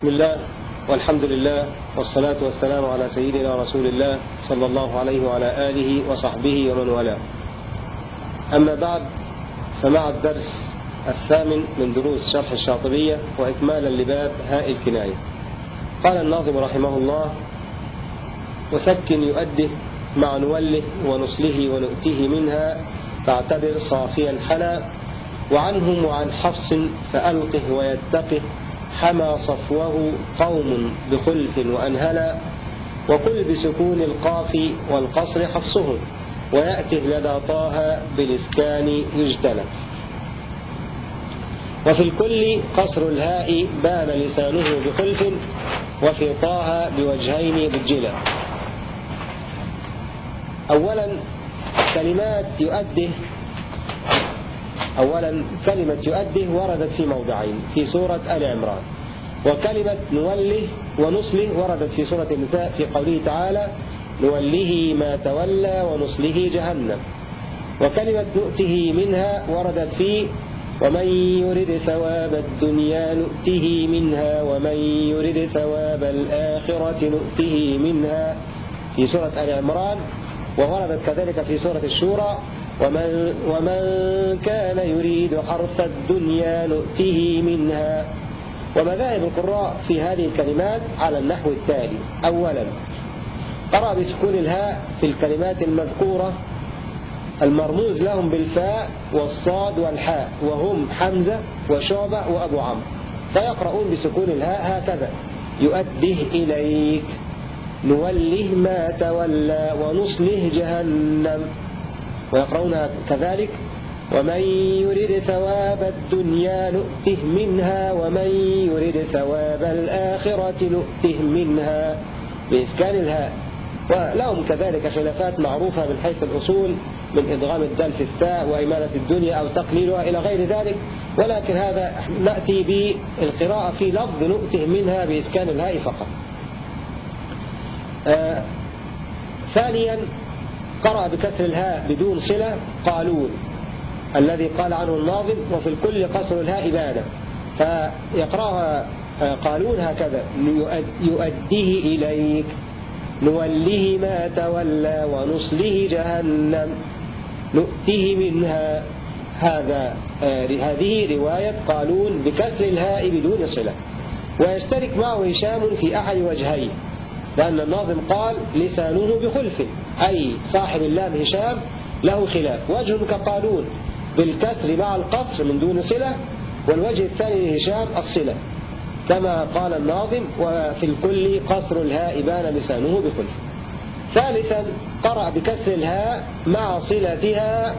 بسم الله والحمد لله والصلاة والسلام على سيدنا رسول الله صلى الله عليه وعلى آله وصحبه ومن والاه. أما بعد فمع الدرس الثامن من دروس شرح الشاطبية وإكمالا لباب هاء الكناية. قال الناظم رحمه الله وسكن يؤده مع نوله ونصله ونؤته منها فاعتبر صافيا حلا وعنهم وعن حفص فألقه ويتقه حمى صفوه قوم بخلف وأنهلا وقل بسكون القاف والقصر حفصه ويأته لدى طه بالإسكان يجتلى وفي الكل قصر الهاء بان لسانه بخلف وفي طه بوجهين بجلا. أولا كلمات يؤده أولا كلمة يؤده وردت في موضعين في سورة آل عمران. وكلمة نوله ونصله وردت في سورة النساء في قوله تعالى نوله ما تولى ونصله جهنم وكلمة نؤته منها وردت في ومن يرد ثواب الدنيا نؤته منها ومن يرد ثواب الآخرة نؤته منها في سورة آل عمران ووردت كذلك في سورة الشورى ومن, ومن كان يريد حرث الدنيا نؤته منها. ومذاهب القراء في هذه الكلمات على النحو التالي. أولا قرأ بسكون الهاء في الكلمات المذكورة. المرموز لهم بالفاء والصاد والحاء وهم حمزة وشعبة وأبو عمرو. فيقرؤون بسكون الهاء هكذا يؤده إليك نوله ما تولى ونصله جهنم. ويقرؤون كذلك ومن يرد ثواب الدنيا نؤته منها ومن يرد ثواب الآخرة نؤته منها بإسكان الهاء. ولهم كذلك خلافات معروفة من حيث الأصول من إدغام الدال في الثاء وإمالة الدنيا أو تقليلها إلى غير ذلك. ولكن هذا نأتي بالقراءة في لفظ نؤته منها بإسكان الهاء فقط. آه ثانيا قرأ بكسر الهاء بدون صلة قالون الذي قال عنه الناظم وفي الكل قصر الهاء بانة فيقرأها قالون هكذا يؤديه إليك نوله ما تولى ونصله جهنم نؤته منها. هذا هذه رواية قالون بكسر الهاء بدون صلة. ويشترك معه هشام في أحد وجهيه لأن الناظم قال لسانه بخلف أي صاحب اللام هشام له خلاف. وجه كقالون بالكسر مع القصر من دون صلة والوجه الثاني لهشام الصلة. كما قال الناظم وفي الكل قصر الهاء بان لسانه بخلف ثالثا قرأ بكسر الهاء مع صلتها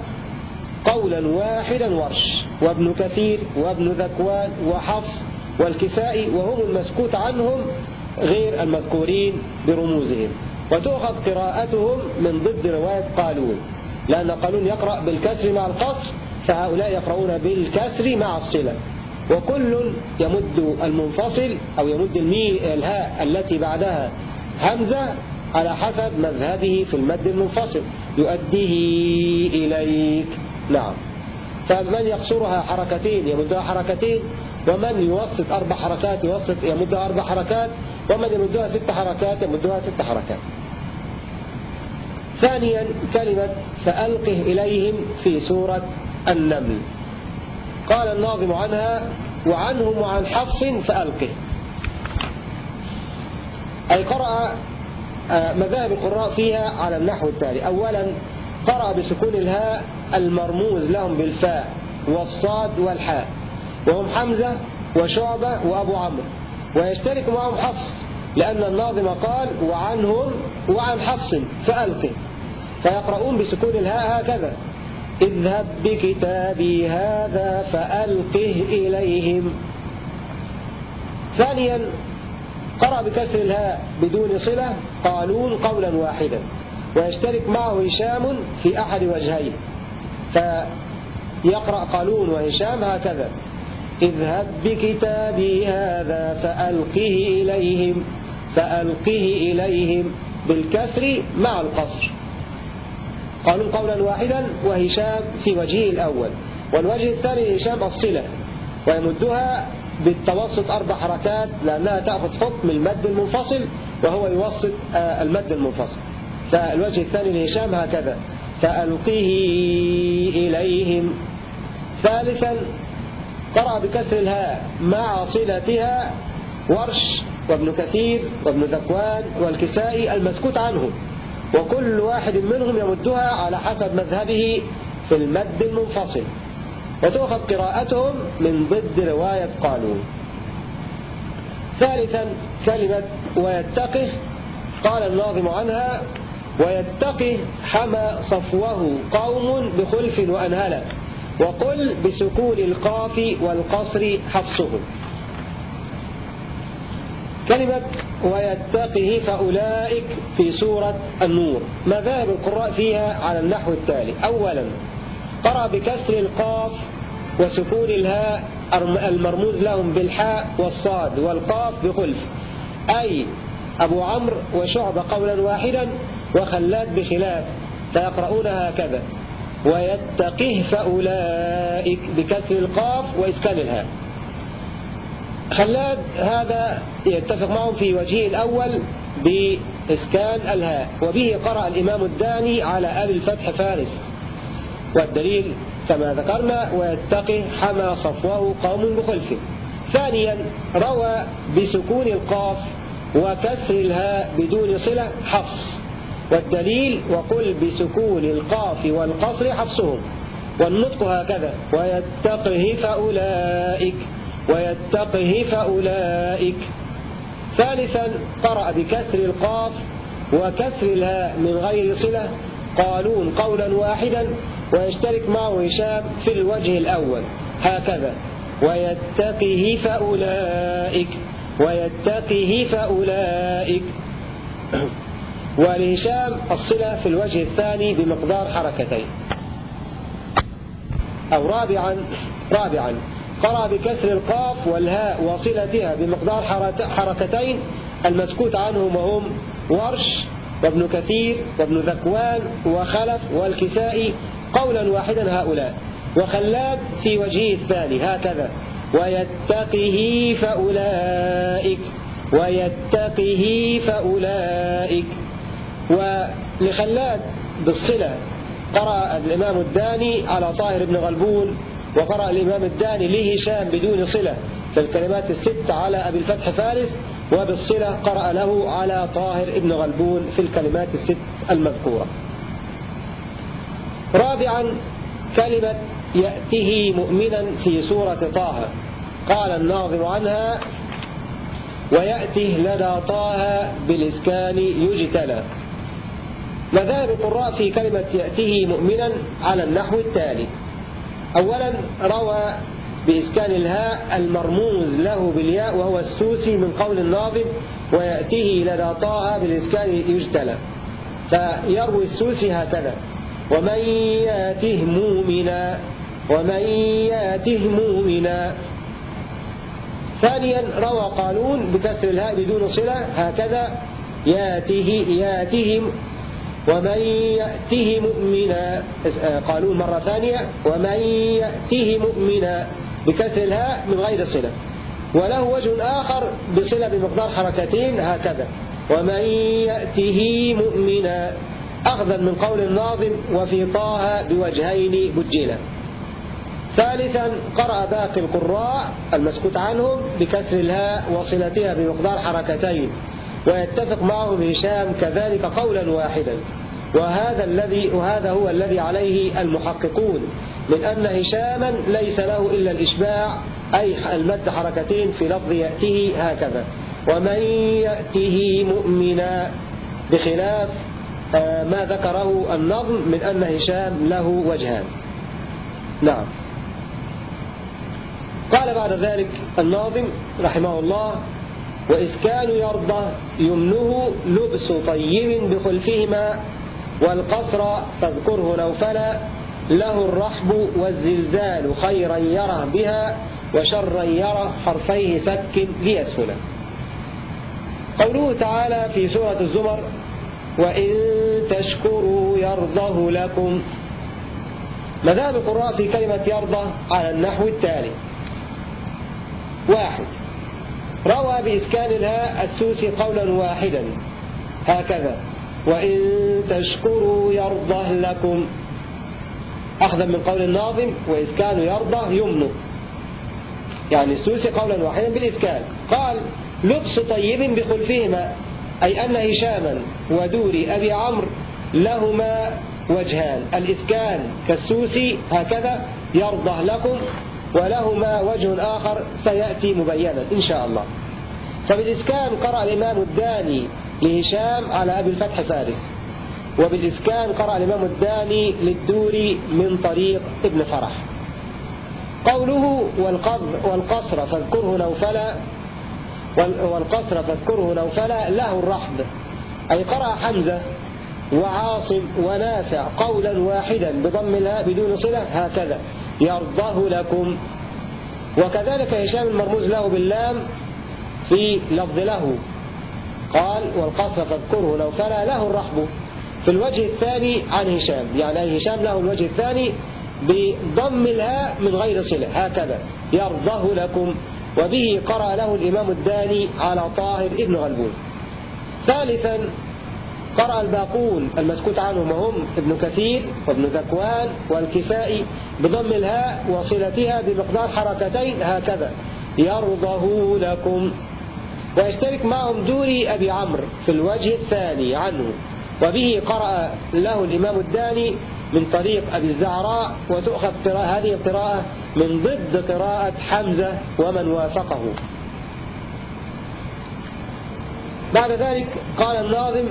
قولا واحدا ورش. وابن كثير وابن ذكوان وحفص والكسائي وهم المسكوت عنهم غير المذكورين برموزهم. وتؤخذ قراءتهم من ضد رواية قالون. لأن قالون يقرأ بالكسر مع القصر فهؤلاء يقرؤون بالكسر مع الصلة. وكل يمد المنفصل أو يمد المي الهاء التي بعدها همزة على حسب مذهبه في المد المنفصل. يؤديه إليك. نعم. فمن يقصرها حركتين يمدها حركتين ومن يوسط أربع حركات يوسط يمدها أربع حركات ومن يمدها ست حركات يمدها ست حركات. ثانيا كلمة فألقه إليهم في سورة النمل. قال الناظم عنها وعنهم وعن حفص فألقه. أي قرأ مذاهب القراء فيها على النحو التالي. أولا قرأ بسكون الهاء المرموز لهم بالفاء والصاد والحاء. وهم حمزة وشعبة وأبو عمرو. ويشترك معهم حفص لأن الناظم قال وعنهم وعن حفص فألقه. فيقرؤون بسكون الهاء هكذا. اذهب بكتابي هذا فألقه إليهم. ثانيا قرأ بكسر الهاء بدون صلة قالون قولا واحدا ويشترك معه هشام في أحد وجهين. فيقرأ قالون وهشام هكذا. اذهب بكتابي هذا فألقه إليهم فألقه إليهم بالكسر مع القصر. قالوا قولا واحدا وهشام في وجهه الأول والوجه الثاني لهشام الصلة ويمدها بالتوسط أربع حركات لأنها تأخذ حكم المد المنفصل وهو يوسط آه، المد المنفصل. فالوجه الثاني لهشام هكذا فألقيه إليهم. ثالثا قرأ بكسر الهاء مع صلتها ورش وابن كثير وابن ذكوان والكسائي المسكوت عنه. وكل واحد منهم يمدها على حسب مذهبه في المد المنفصل. وتؤخذ قراءتهم من ضد رواية قانون. ثالثا كلمة ويتقه قال الناظم عنها ويتقه حمى صفوه قوم بخلف وأنهلا وقل بسكون القاف والقصر حفصه كلمة ويتقه فأولئك في سورة النور. مذاهب القراء فيها على النحو التالي؟ أولا قرأ بكسر القاف وسكون الهاء المرموز لهم بالحاء والصاد والقاف بخلف. أي أبو عمرو وشعب قولا واحدا وخلاد بخلاف فيقرؤون هكذا. ويتقه فأولئك بكسر القاف وإسكان الهاء. خلاد هذا يتفق معهم في وجهه الأول بإسكان الهاء وبه قرأ الإمام الداني على أبي الفتح فارس. والدليل كما ذكرنا ويتقي حمى صفوه قوم بخلفه. ثانيا روى بسكون القاف وكسر الهاء بدون صلة حفص. والدليل وقل بسكون القاف والقصر حفصهم. والنطق هكذا ويتقه فأولئك. ويتقه فأولئك. ثالثا قرأ بكسر القاف وكسر الهاء من غير صلة. قالون قولا واحدا ويشترك معه هشام في الوجه الأول. هكذا. ويتقه فأولئك. ويتقه فأولئك. ولهشام الصلة في الوجه الثاني بمقدار حركتين. أو رابعا رابعا. قرأ بكسر القاف والهاء وصلتها بمقدار حركتين المسكوت عنهم وهم ورش وابن كثير وابن ذكوان وخلف والكسائي قولا واحدا هؤلاء. وخلاد في وجهه الثاني هكذا. ويتقه فأولئك ويتقه فأولئك. ولخلاد بالصلة قرأ الإمام الداني على طاهر بن غلبون وقرأ الإمام الداني لهشام بدون صلة. في الكلمات الست على أبي الفتح فارس وبالصلة قرأ له على طاهر بن غلبون في الكلمات الست المذكورة. رابعا كلمة يأته مؤمنا في سورة طه. قال الناظم عنها ويأته لدى طه بالإسكان يجتلى. مذاهب القراء في كلمة يأته مؤمنا على النحو التالي. أولا روى بإسكان الهاء المرموز له بالياء وهو السوسي من قول الناظم ويأته لدى طه بالإسكان يجتلى فيروي السوسي هكذا ومن يأته مؤمنا ومن يأته مؤمنا. ثانيا روى قالون بكسر الهاء بدون صلة هكذا يأته يأتهم ومن يأته مؤمنا قالون مرة ثانية ومن يأته مؤمنا بكسر الهاء من غير صلة. وله وجه آخر بصلة بمقدار حركتين هكذا. ومن يأته مؤمنا أخذا من قول الناظم وفي طه بوجهين بجلا ثالثا قرأ باقي القراء المسكوت عنهم بكسر الهاء وصلتها بمقدار حركتين. ويتفق معهم هشام كذلك قولا واحدا. وهذا الذي وهذا هو الذي عليه المحققون من أن هشاما ليس له إلا الإشباع أي المد حركتين في لفظ يأته هكذا. ومن يأته مؤمنا بخلاف آه، ما ذكره النظم من أن هشام له وجهان. نعم. قال بعد ذلك الناظم رحمه الله وإسكان يرضى يمنه لبس طيب بخلفهما والقصر فاذكره نوفلا له الرحب والزلزال خيرا يره بها وشرا يرى حرفيه سك ليسهلا قوله تعالى في سورة الزمر وإن تشكروا يرضه لكم. مذهب القراء في كلمة يرضى على النحو التالي. واحد. روى بإسكان الهاء السوسي قولا واحدا. هكذا. وإن تشكروا يرضه لكم. أخذا من قول الناظم وإسكان يرضى يمن يعني السوسي قولا واحدا بالإسكان. قال لبس طيب بخلفهما أي أن هشاما ودوري أبي عمرو لهما وجهان. الإسكان كالسوسي هكذا يرضى لكم. ولهما وجه آخر سيأتي مبينا إن شاء الله. فبالإسكان قرأ الإمام الداني لهشام على أبي الفتح فارس. وبالإسكان قرأ الإمام الداني للدوري من طريق ابن فرح. قوله والقصر فاذكره نوفلا والقصر فاذكره نوفلا له الرحب. أي قرأ حمزة وعاصم ونافع قولا واحدا بضم الهاء بدون صلة هكذا. يرضه لكم. وكذلك هشام المرموز له باللام في لفظ له. قال والقصر فاذكره لو فلا له الرحب. في الوجه الثاني عن هشام. يعني هشام له الوجه الثاني بضم الهاء من غير صلة. هكذا. يرضه لكم. وبه قرأ له الإمام الداني على طاهر ابن غلبون. ثالثا قرأ الباقون المسكوت عنهم هم ابن كثير وابن ذكوان والكسائي بضم الهاء وصلتها بمقدار حركتين هكذا. يرضه لكم. ويشترك معهم دوري أبي عمرو في الوجه الثاني عنه. وبه قرأ له الإمام الداني من طريق أبي الزعراء وتؤخذ هذه القراءة من ضد قراءة حمزة ومن وافقه. بعد ذلك قال الناظم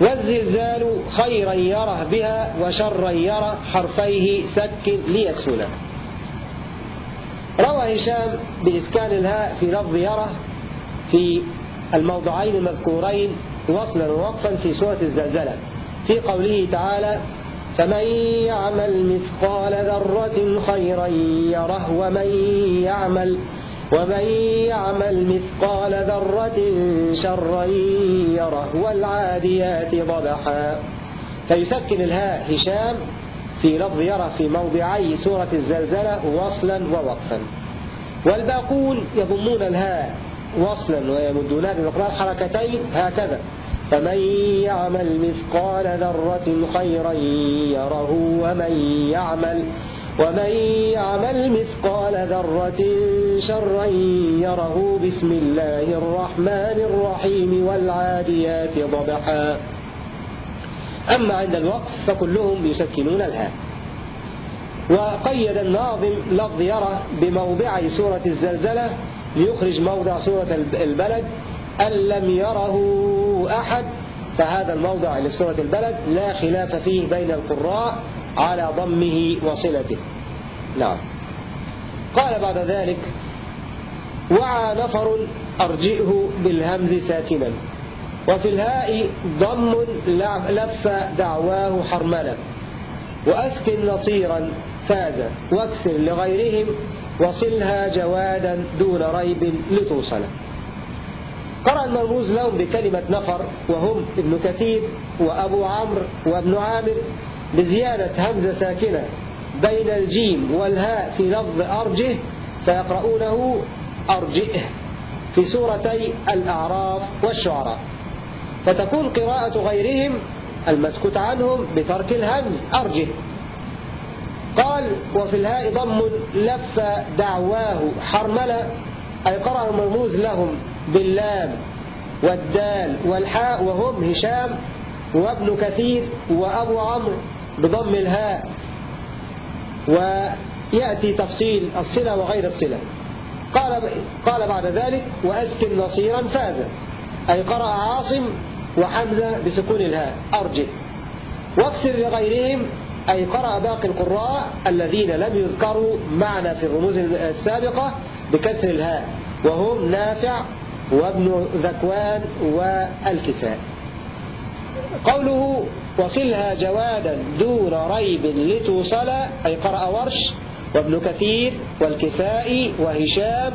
والزلزال خيرا يره بها وشرا يرى حرفيه سك ليسهلا روى هشام بإسكان الهاء في لفظ يره في الموضعين المذكورين وصلا ووقفا في سورة الزلزلة. في قوله تعالى فمن يعمل مثقال ذرة خيرا يره ومن يعمل ومن يعمل مثقال ذرة شرا يره والعاديات ضبحا. فيسكن الهاء هشام في لفظ يرى في موضعي سورة الزلزلة وصلا ووقفا. والباقون يضمون الهاء وصلا ويمدونها بمقدار حركتين هكذا. فمن يعمل مثقال ذرة خيرا يره ومن يعمل ومن يعمل مثقال ذرة شرا يره بسم الله الرحمن الرحيم والعاديات ضبحا. أما عند الوقف فكلهم يسكنون الهاء وقيد الناظم لفظ يرى بموضع سورة الزلزلة ليخرج موضع سورة البلد أن لم يره أحد فهذا الموضع اللي في سورة البلد لا خلاف فيه بين القراء على ضمه وصلته. نعم. قال بعد ذلك وعى نفر أرجئه بالهمز ساكنا وفي الهاء ضم لف دعواه حرملا وأسكن نصيرا فاز واكسر لغيرهم وصلها جوادا دون ريب لتوصل. قرأ المرموز لهم بكلمة نفر وهم ابن كثير وأبو عمرو وابن عامر بزيادة همزة ساكنة بين الجيم والهاء في لفظ أرجه فيقرؤونه أرجئه في سورتي الأعراف والشعراء. فتكون قراءة غيرهم المسكوت عنهم بترك الهمز أرجه. قال وفي الهاء ضم لف دعواه حرملة أي قرأ المرموز لهم باللام والدال والحاء وهم هشام وابن كثير وأبو عمرو بضم الهاء ويأتي تفصيل الصلة وغير الصلة. قال, قال بعد ذلك وأسكن نصيرا فاز. أي قرأ عاصم وحمزة بسكون الهاء أرجئ واكسر لغيرهم أي قرأ باقي القراء الذين لم يذكروا معنا في الرموز السابقة بكسر الهاء وهم نافع وابن ذكوان والكساء. قوله وصلها جوادا دون ريب لتوصل أي قرأ ورش وابن كثير والكسائي وهشام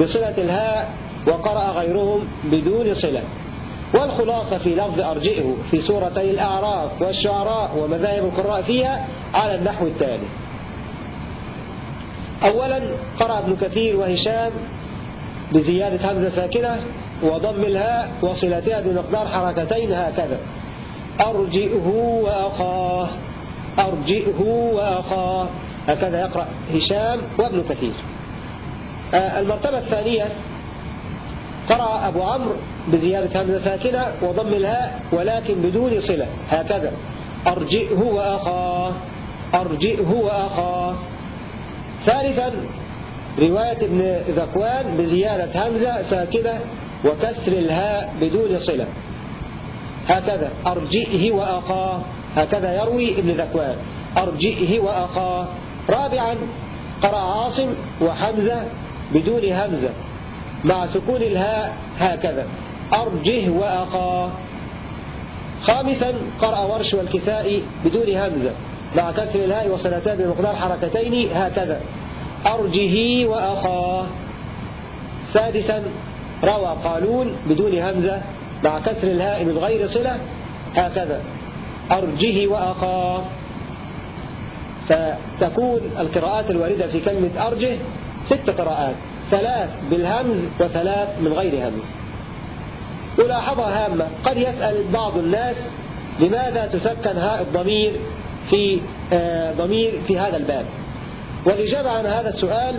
بصلة الهاء وقرأ غيرهم بدون صلة. والخلاصة في لفظ أرجئه في سورتي الأعراف والشعراء ومذاهب القراء فيها على النحو التالي. أولا قرأ ابن كثير وهشام بزيادة همزة ساكنة وضم الهاء وصلتها بمقدار حركتين هكذا. أرجئه وأخاه. أرجئه وأخاه. هكذا يقرأ هشام وابن كثير. آه، المرتبة الثانية قرأ أبو عمرو بزيادة همزة ساكنة وضم الهاء ولكن بدون صلة. هكذا. أرجئه وأخاه. أرجئه وأخاه. ثالثا رواية ابن ذكوان بزيادة همزة ساكنة وكسر الهاء بدون صلة. هكذا. أرجئه وأخاه. هكذا يروي ابن ذكوان. أرجئه وأخاه. رابعا قرأ عاصم وحمزة بدون همزة مع سكون الهاء هكذا. أرجه وأخاه. خامسا قرأ ورش والكسائي بدون همزة مع كسر الهاء وصلتان بمقدار حركتين هكذا. أرجه وأخاه. سادسا روى قالون بدون همزة مع كسر الهاء من غير صلة هكذا. أرجه وأخاه فتكون القراءات الواردة في كلمة أرجه ست قراءات ثلاث بالهمز وثلاث من غير همز. ملاحظة هامة قد يسأل بعض الناس لماذا تسكن هاء الضمير في آه، ضمير في هذا الباب. والإجابة عن هذا السؤال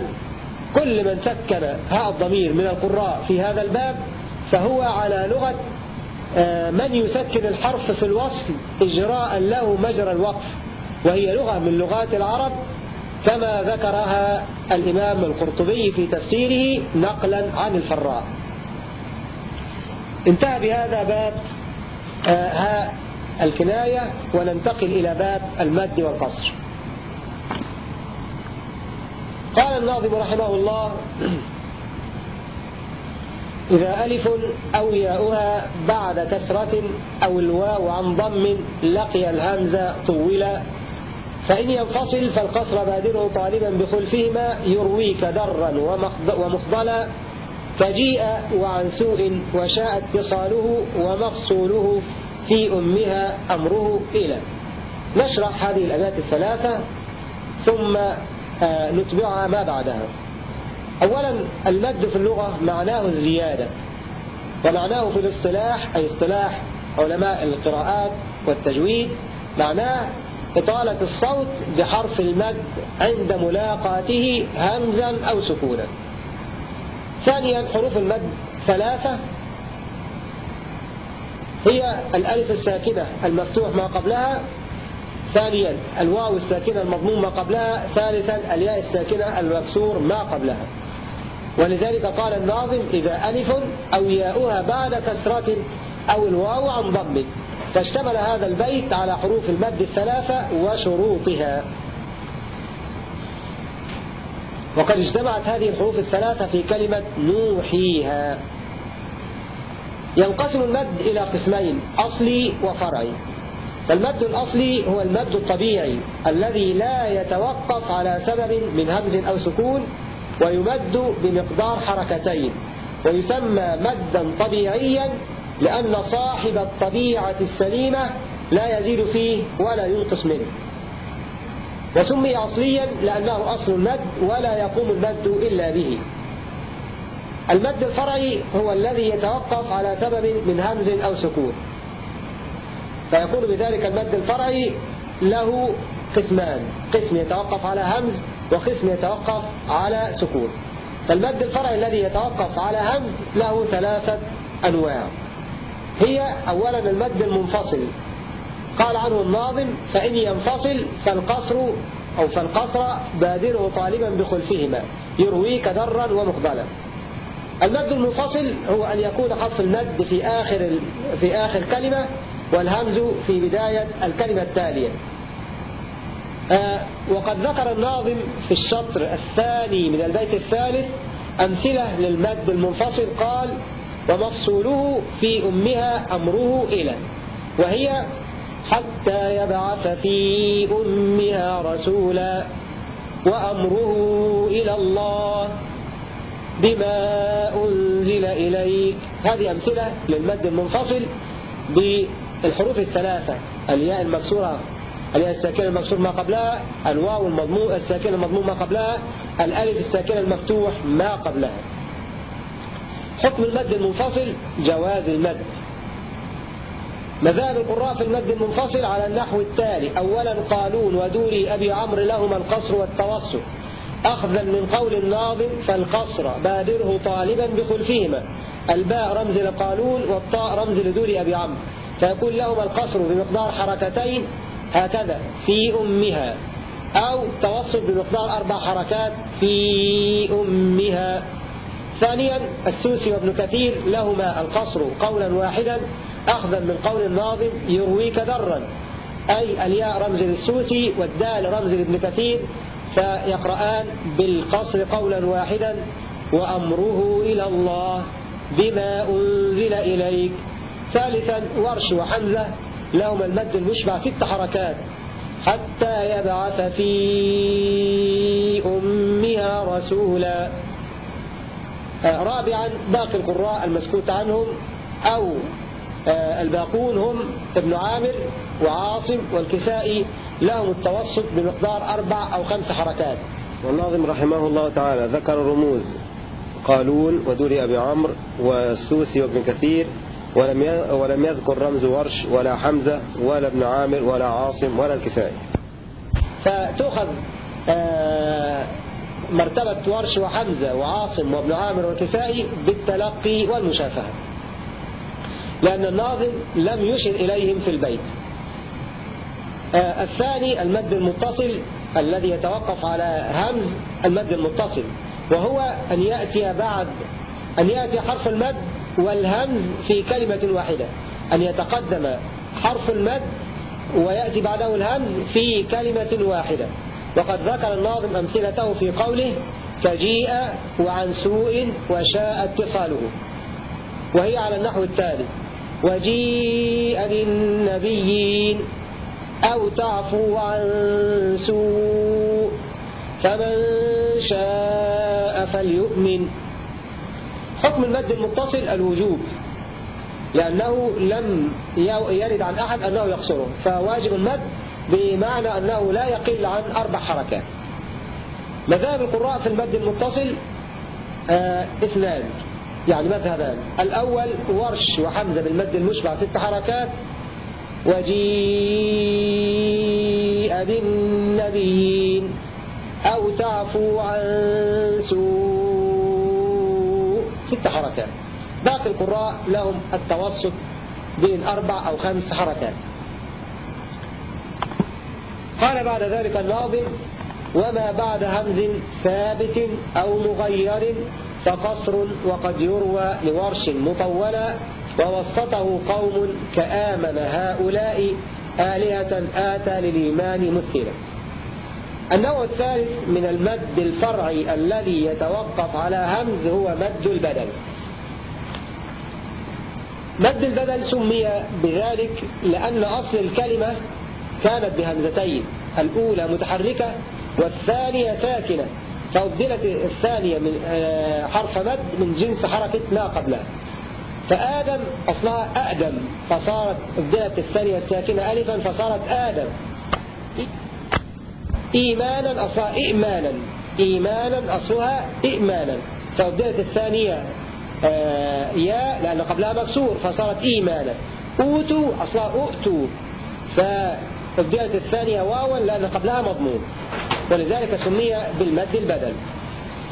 كل من سكن هاء الضمير من القراء في هذا الباب فهو على لغة من يسكن الحرف في الوصل إجراء له مجرى الوقف وهي لغة من لغات العرب كما ذكرها الإمام القرطبي في تفسيره نقلا عن الفراء. انتهى بهذا باب آه، هاء الكناية وننتقل إلى باب المد والقصر. قال الناظم رحمه الله إذا ألف أو ياؤها بعد كسرة أو الواو عن ضم لقي الهمزة طولا فإن ينفصل فالقصر بادره طالبا بخلفهما يرويك درا ومخضلا. فجيء وعن سوء وشاء اتصاله ومفصوله في أمها أمره إلى. نشرح هذه الأبيات الثلاثة ثم آه، نتبعها ما بعدها. أولا المد في اللغة معناه الزيادة ومعناه في الاصطلاح أي اصطلاح علماء القراءات والتجويد معناه إطالة الصوت بحرف المد عند ملاقاته همزا أو سكونا. ثانيا حروف المد ثلاثة. هي الألف الساكنة المفتوح ما قبلها. ثانيا الواو الساكنة المضموم ما قبلها. ثالثا الياء الساكنة المكسور ما قبلها. ولذلك قال الناظم إذا ألف أو ياؤها بعد كسرة أو الواو عن ضم. فاشتمل هذا البيت على حروف المد الثلاثة وشروطها. وقد اجتمعت هذه الحروف الثلاثة في كلمة نوحيها. ينقسم المد إلى قسمين أصلي وفرعي. فالمد الأصلي هو المد الطبيعي الذي لا يتوقف على سبب من همز أو سكون ويمد بمقدار حركتين ويسمى مدا طبيعيا لأن صاحب الطبيعة السليمة لا يزيد فيه ولا ينقص منه. وسمي أصليا لأنه أصل المد ولا يقوم المد إلا به. المد الفرعي هو الذي يتوقف على سبب من همز أو سكون. فيكون بذلك المد الفرعي له قسمان قسم يتوقف على همز وقسم يتوقف على سكون. فالمد الفرعي الذي يتوقف على همز له ثلاثة أنواع. هي أولا المد المنفصل. قال عنه الناظم فإن ينفصل فالقصر أو فالقصر بادره طالبا بخلفهما. يرويك درا ومقبلا. المد المنفصل هو أن يكون حرف المد في آخر في آخر كلمة والهمز في بداية الكلمة التالية. وقد ذكر الناظم في الشطر الثاني من البيت الثالث أمثلة للمد المنفصل قال ومفصوله في أمها أمره إلى وهي حتى يبعث في أمها رسولا وأمره إلى الله بما أنزل إليك. هذه أمثلة للمد المنفصل بالحروف الثلاثة الياء المكسورة الياء الساكنة المكسور ما قبلها الواو المضموم الساكنة المضموم ما قبلها الألف الساكنة المفتوح ما قبلها. حكم المد المنفصل جواز المد. مذاهب القراء في المد المنفصل على النحو التالي أولا قالون ودوري أبي عمرو لهما القصر والتوسط أخذا من قول الناظم فالقصر بادره طالبا بخلفهما. الباء رمز لقالون والطاء رمز لدوري أبي عمرو. فيكون لهما القصر بمقدار حركتين هكذا في أمها. أو توسط بمقدار أربع حركات في أمها. ثانيا السوسي وابن كثير لهما القصر قولا واحدا أخذا من قول الناظم يرويك درا أي الياء رمز للسوسي والدال رمز لابن كثير فيقرآن بالقصر قولا واحدا وأمره إلى الله بما أنزل إليك. ثالثا ورش وحمزة لهما المد المشبع ست حركات حتى يبعث في أمها رسولا. آه، رابعا باقي القراء المسكوت عنهم أو آه، الباقون هم ابن عامر وعاصم والكسائي. لهم التوسط بمقدار أربع أو خمس حركات. والناظم رحمه الله تعالى ذكر الرموز قالون ودوري أبي عمرو والسوسي وابن كثير ولم ولم يذكر رمز ورش ولا حمزة ولا ابن عامر ولا عاصم ولا الكسائي. فتؤخذ آه، مرتبة ورش وحمزة وعاصم وابن عامر والكسائي بالتلقي والمشافهة. لأن الناظم لم يشر إليهم في البيت. آه، الثاني المد المتصل الذي يتوقف على همز المد المتصل. وهو أن يأتي بعد أن يأتي حرف المد والهمز في كلمة واحدة أن يتقدم حرف المد ويأتي بعده الهمز في كلمة واحدة. وقد ذكر الناظم أمثلته في قوله فجيء وعن سوء وشاء اتصاله وهي على النحو التالي وجيء بالنبيين أو تعفو عن سوء فمن شاء فليؤمن حكم المد المتصل الوجوب لأنه لم يرد عن أحد أنه يقصره فواجب المد بمعنى أنه لا يقل عن أربع حركات. مذاهب القراء في المد المتصل آه اثنان يعني مذهبان. الأول ورش وحمزة بالمد المشبع ست حركات وجيء بالنبيين أو تعفو عن سوء ست حركات. باقي القراء لهم التوسط بين أربع أو خمس حركات. قال بعد ذلك الناظم وما بعد همز ثابت أو مغير فقصر وقد يروى لورش مطولا ووسطه قوم كآمن هؤلاء آلهة آتى للإيمان مثلا. النوع الثالث من المد الفرعي الذي يتوقف على همز هو مد البدل. مد البدل سمي بذلك لأن أصل الكلمة كانت بهمزتين الأولى متحركة والثانية ساكنة. فأبدلت الثانية من آه، حرف مد من جنس حركة ما قبلها. فآدم أصلها أأدم فصارت أبدلت الثانية الساكنة ألفا فصارت آدم. إيمانا أصلها إئمانا إيمانا أصلها إئمانا فأبدلت الثانية آه يا لأن قبلها مكسور فصارت إيمانا. أوتوا أصلها أؤتوا فأبدلت الثانية واوا لأن قبلها مضمون. ولذلك سمي بالمد البدل.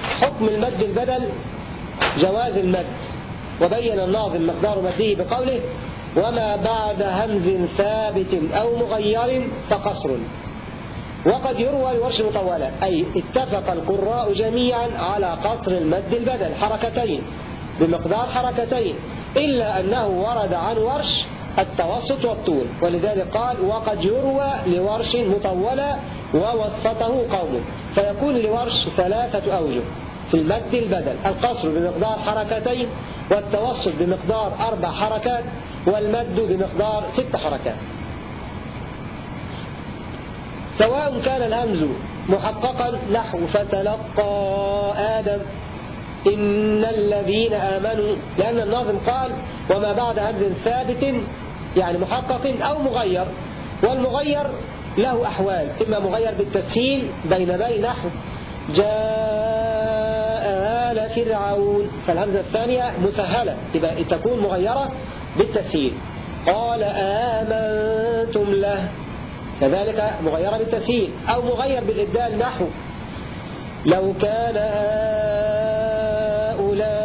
حكم المد البدل جواز المد. وبين الناظم مقدار مده بقوله وما بعد همز ثابت أو مغير فقصر. وقد يروى لورش مطولة. أي اتفق القراء جميعا على قصر المد البدل. حركتين. بمقدار حركتين. إلا أنه ورد عن ورش التوسط والطول. ولذلك قال وقد يروى لورش مطولة ووسطه قوم. فيكون لورش ثلاثة أوجه. في المد البدل. القصر بمقدار حركتين والتوسط بمقدار أربع حركات والمد بمقدار ست حركات. سواء كان الهمز محققا نحو فتلقى آدم إن الذين آمنوا لأن الناظم قال وما بعد همز ثابت يعني محقق أو مغير والمغير له أحوال إما مغير بالتسهيل بين بين نحو جاء آل فرعون فالهمزة الثانية مسهلة تكون مغيرة بالتسهيل. قال آمنتم له. كذلك مغيرة بالتسهيل أو مغير بالإبدال نحو. لو كان هؤلاء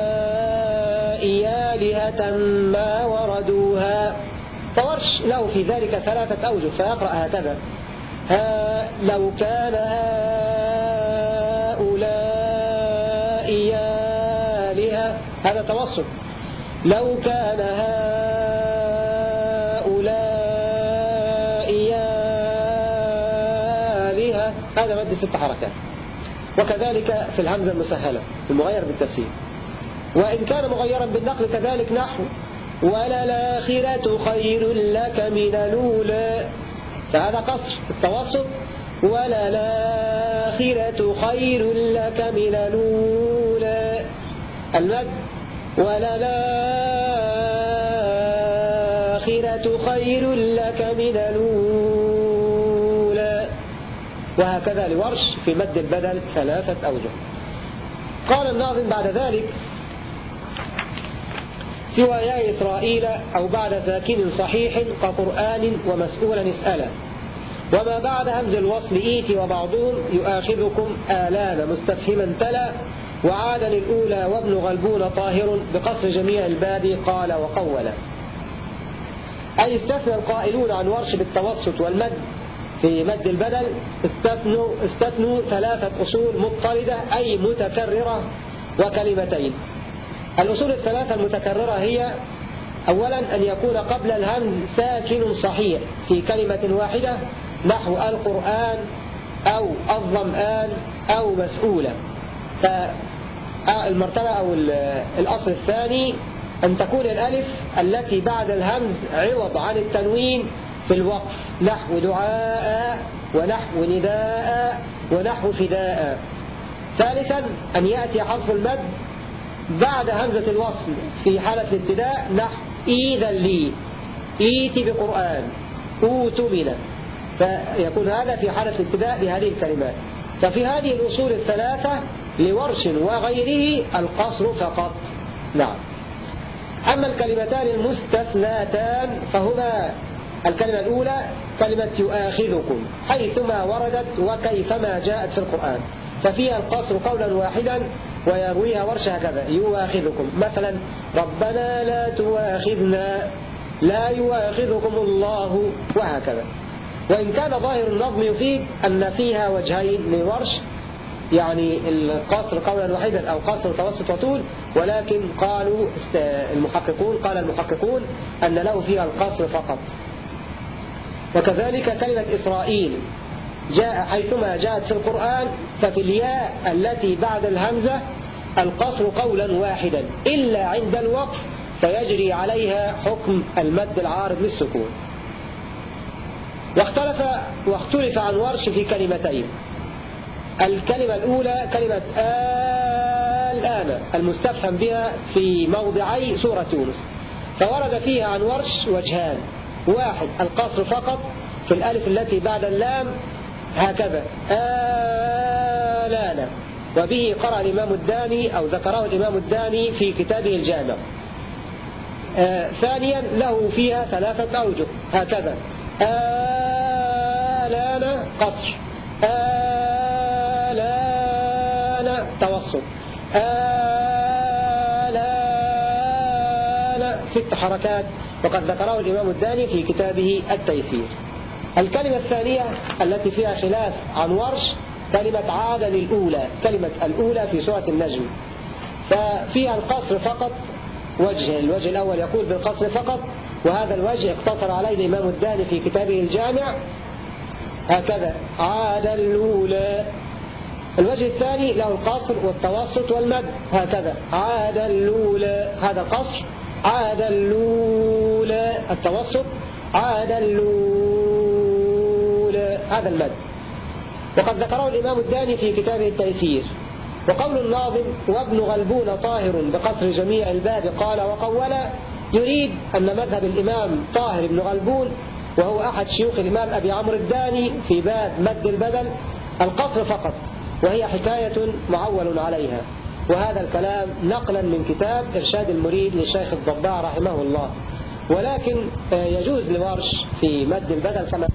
آلهة ما وردوها فورش له في ذلك ثلاثة أوجه فيقرأ هكذا. ها لو كان هؤلاء آلهة هذا توسط. لو كان هؤلاء مد ست حركات. وكذلك في الهمزة المسهلة المغير بالتسهيل. وإن كان مغيرا بالنقل كذلك نحو. وللآخرة خير لك من الأولى. فهذا قصر التوسط. وللآخرة خير لك من الأولى. المد. وللآخرة خير لك من الأولى. وهكذا لورش في مد البدل ثلاثة أوجه. قال الناظم بعد ذلك سوى يا إسرائيل أو بعد ساكن صحيح كقرآن ومسؤولا اسألا. وما بعد همز الوصل إيت وبعضهم يؤاخذكم آلان مستفهما تلا وعادا الأولى وابن غلبون طاهر بقصر جميع الباب قال وقولا أي استثنى القائلون عن ورش بالتوسط والمد في مد البدل استثنوا, استثنوا ثلاثة أصول مضطردة أي متكررة وكلمتين. الأصول الثلاثة المتكررة هي أولا أن يكون قبل الهمز ساكن صحيح في كلمة واحدة نحو القرآن أو الظمآن أو مسؤولة فالمرتبة أو الأصل الثاني أن تكون الألف التي بعد الهمز عوض عن التنوين في الوقف. نحو دعاء ونحو نداء ونحو فداء. ثالثا أن يأتي حرف المد بعد همزة الوصل في حالة الابتداء. نحو إذا لي. إيت بقرآن. أوتمن فيكون هذا في حالة الابتداء بهذه الكلمات. ففي هذه الأصول الثلاثة لورش وغيره القصر فقط. نعم. أما الكلمتان المستثناتان فهما الكلمة الأولى كلمة يؤاخذكم حيثما وردت وكيفما جاءت في القرآن. ففيها القصر قولا واحدا ويرويها ورش هكذا يؤاخذكم. مثلا ربنا لا تؤاخذنا لا يؤاخذكم الله وهكذا. وإن كان ظاهر النظم يفيد أن فيها وجهين لورش يعني القصر قولا واحدا أو قصر متوسط وطول ولكن قالوا المحققون قال المحققون أن له فيها القصر فقط. وكذلك كلمة إسرائيل. جاء حيثما جاءت في القرآن ففي الياء التي بعد الهمزة القصر قولا واحدا. إلا عند الوقف فيجري عليها حكم المد العارض للسكون. واختلف واختلف عن ورش في كلمتين. الكلمة الأولى كلمة الآن المستفهم بها في موضعي سورة يونس. فورد فيها عن ورش وجهان. واحد القصر فقط في الألف التي بعد اللام هكذا. آلانا وبه قرأ الإمام الداني أو ذكره الإمام الداني في كتابه الجامع. آه ثانيا له فيها ثلاثة أوجه هكذا. آلانا قصر. آلانا توسط. آلانا ست حركات. وقد ذكره الإمام الداني في كتابه التيسير. الكلمة الثانية التي فيها خلاف عن ورش كلمة عاد للأولى كلمة الأولى في سورة النجم. ففيها القصر فقط وجه الوجه الأول يقول بالقصر فقط وهذا الوجه اقتصر عليه الإمام الداني في كتابه الجامع. هكذا عاد الأولى الوجه الثاني له القصر والتوسط والمد. هكذا عاد الأولى هذا قصر. عاد الأولى التوسط عاد الأولى هذا المد. وقد ذكره الإمام الداني في كتابه التيسير. وقول الناظم وابن غلبون طاهر بقصر جميع الباب قال وقول يريد أن مذهب الإمام طاهر بن غلبون وهو أحد شيوخ الإمام أبي عمرو الداني في باب مد البدل القصر فقط وهي حكاية معول عليها. وهذا الكلام نقلا من كتاب إرشاد المريد للشيخ الضباع رحمه الله. ولكن يجوز لورش في مد البدل كما